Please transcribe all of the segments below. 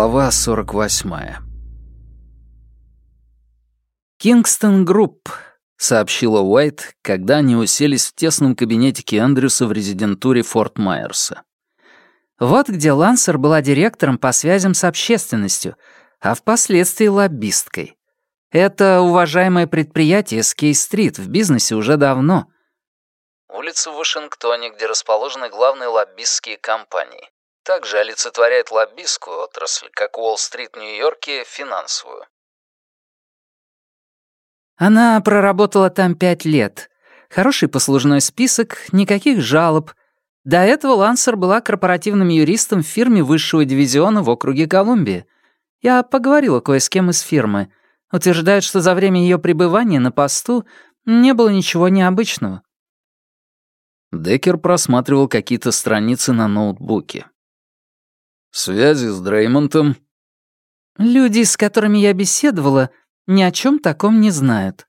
Глава 48. «Кингстон Групп», — сообщила Уайт, когда они уселись в тесном кабинете Эндрюса в резидентуре Форт Майерса. Вот где Лансер была директором по связям с общественностью, а впоследствии лоббисткой. Это уважаемое предприятие с Кей-стрит в бизнесе уже давно. Улица в Вашингтоне, где расположены главные лоббистские компании также олицетворяет лоббистскую отрасль, как Уолл-стрит в Нью-Йорке, финансовую. Она проработала там пять лет. Хороший послужной список, никаких жалоб. До этого Лансер была корпоративным юристом в фирме высшего дивизиона в округе Колумбия. Я поговорила кое с кем из фирмы. Утверждают, что за время ее пребывания на посту не было ничего необычного. Деккер просматривал какие-то страницы на ноутбуке. Связи с Дреймонтом? Люди, с которыми я беседовала, ни о чем таком не знают.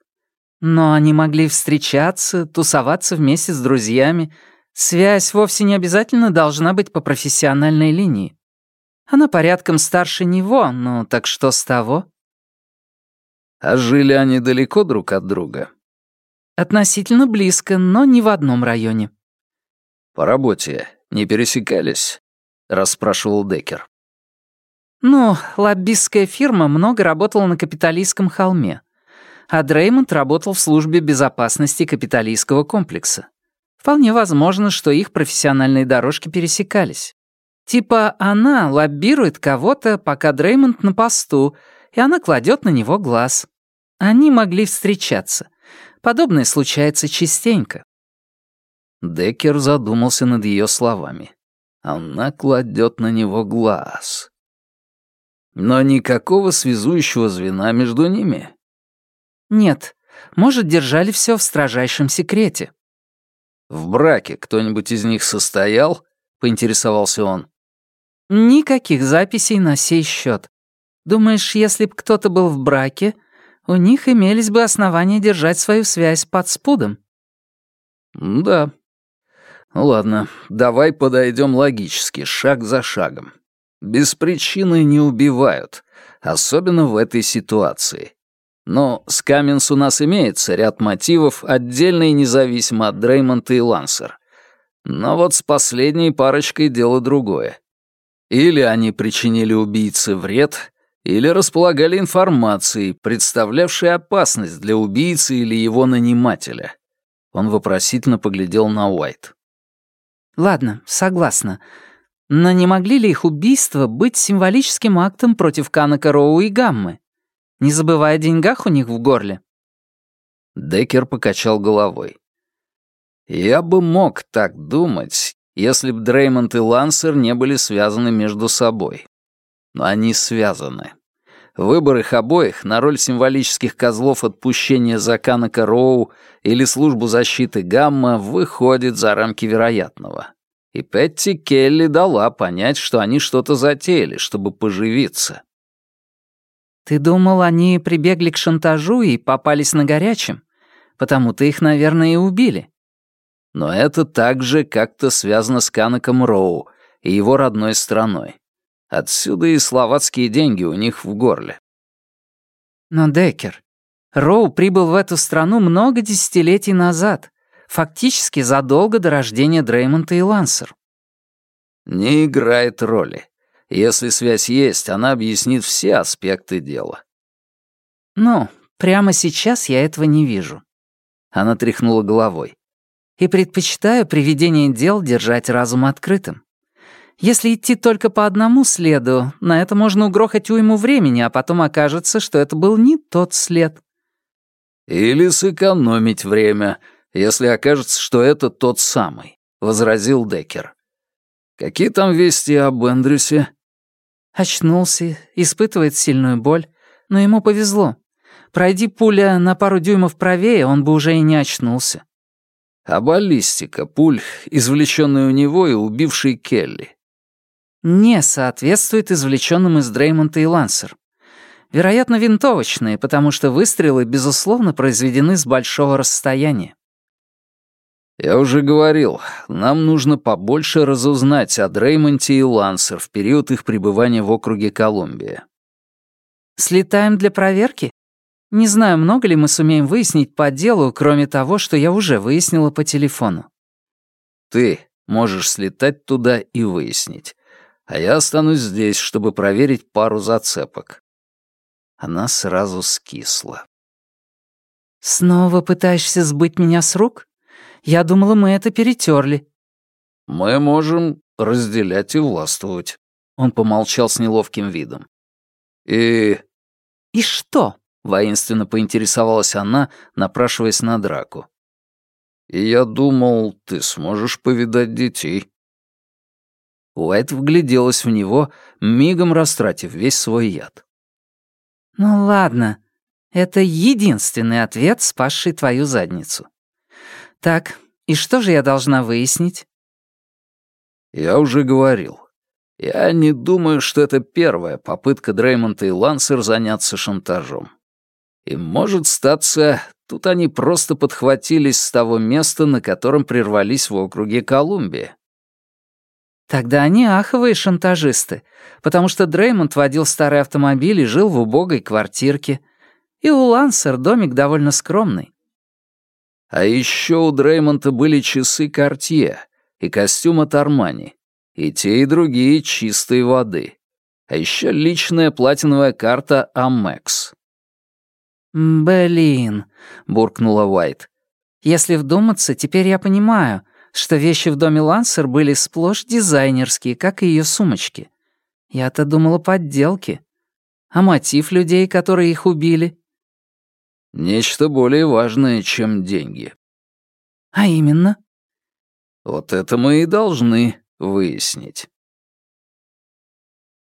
Но они могли встречаться, тусоваться вместе с друзьями. Связь вовсе не обязательно должна быть по профессиональной линии. Она порядком старше него, ну так что с того? А жили они далеко друг от друга? Относительно близко, но не в одном районе. По работе не пересекались? Расспрашивал Деккер. «Ну, лоббистская фирма много работала на капиталистском холме, а Дреймонд работал в службе безопасности капиталистского комплекса. Вполне возможно, что их профессиональные дорожки пересекались. Типа она лоббирует кого-то, пока Дреймонд на посту, и она кладет на него глаз. Они могли встречаться. Подобное случается частенько. Деккер задумался над ее словами. Она кладет на него глаз. Но никакого связующего звена между ними. Нет, может, держали все в строжайшем секрете. В браке кто-нибудь из них состоял? Поинтересовался он. Никаких записей на сей счет. Думаешь, если б кто-то был в браке, у них имелись бы основания держать свою связь под спудом? Да, ладно, давай подойдем логически, шаг за шагом. Без причины не убивают, особенно в этой ситуации. Но с Каменс у нас имеется ряд мотивов, отдельно и независимо от Дреймонта и Лансер. Но вот с последней парочкой дело другое. Или они причинили убийце вред, или располагали информацией, представлявшей опасность для убийцы или его нанимателя. Он вопросительно поглядел на Уайт. Ладно, согласна. Но не могли ли их убийства быть символическим актом против Канака Роу и Гаммы? Не забывая о деньгах у них в горле. Деккер покачал головой. Я бы мог так думать, если б Дреймонд и Лансер не были связаны между собой. Но они связаны. Выбор их обоих на роль символических козлов отпущения за Канака Роу или службу защиты Гамма выходит за рамки вероятного. И Петти Келли дала понять, что они что-то затеяли, чтобы поживиться. «Ты думал, они прибегли к шантажу и попались на горячем? Потому-то их, наверное, и убили». Но это также как-то связано с Канаком Роу и его родной страной. Отсюда и словацкие деньги у них в горле. Но, Деккер, Роу прибыл в эту страну много десятилетий назад, фактически задолго до рождения Дреймонта и Лансер. Не играет роли. Если связь есть, она объяснит все аспекты дела. Ну, прямо сейчас я этого не вижу. Она тряхнула головой. И предпочитаю приведение дел держать разум открытым. Если идти только по одному следу, на это можно угрохать уйму времени, а потом окажется, что это был не тот след. «Или сэкономить время, если окажется, что это тот самый», — возразил Деккер. «Какие там вести об Эндрюсе?» Очнулся, испытывает сильную боль, но ему повезло. Пройди пуля на пару дюймов правее, он бы уже и не очнулся. А баллистика пуль, извлеченная у него и убивший Келли, не соответствует извлеченным из Дреймонта и Лансер. Вероятно, винтовочные, потому что выстрелы, безусловно, произведены с большого расстояния. «Я уже говорил, нам нужно побольше разузнать о Дреймонте и Лансер в период их пребывания в округе Колумбия». «Слетаем для проверки? Не знаю, много ли мы сумеем выяснить по делу, кроме того, что я уже выяснила по телефону». «Ты можешь слетать туда и выяснить, а я останусь здесь, чтобы проверить пару зацепок». Она сразу скисла. «Снова пытаешься сбыть меня с рук?» Я думала, мы это перетерли. Мы можем разделять и властвовать. Он помолчал с неловким видом. И... И что? Воинственно поинтересовалась она, напрашиваясь на драку. И я думал, ты сможешь повидать детей. Уайт вгляделась в него, мигом растратив весь свой яд. «Ну ладно, это единственный ответ, спасший твою задницу. Так, и что же я должна выяснить? Я уже говорил. Я не думаю, что это первая попытка Дреймонта и Лансер заняться шантажом. И может статься, тут они просто подхватились с того места, на котором прервались в округе Колумбия. Тогда они аховые шантажисты, потому что Дреймонд водил старый автомобиль и жил в убогой квартирке. И у Лансер домик довольно скромный. А еще у Дреймонта были часы Картье и костюм от Армани. И те, и другие чистой воды. А еще личная платиновая карта Амекс. «Блин», — буркнула Уайт. «Если вдуматься, теперь я понимаю, что вещи в доме Лансер были сплошь дизайнерские, как и ее сумочки. Я-то думала подделки. А мотив людей, которые их убили? Нечто более важное, чем деньги. А именно? Вот это мы и должны выяснить.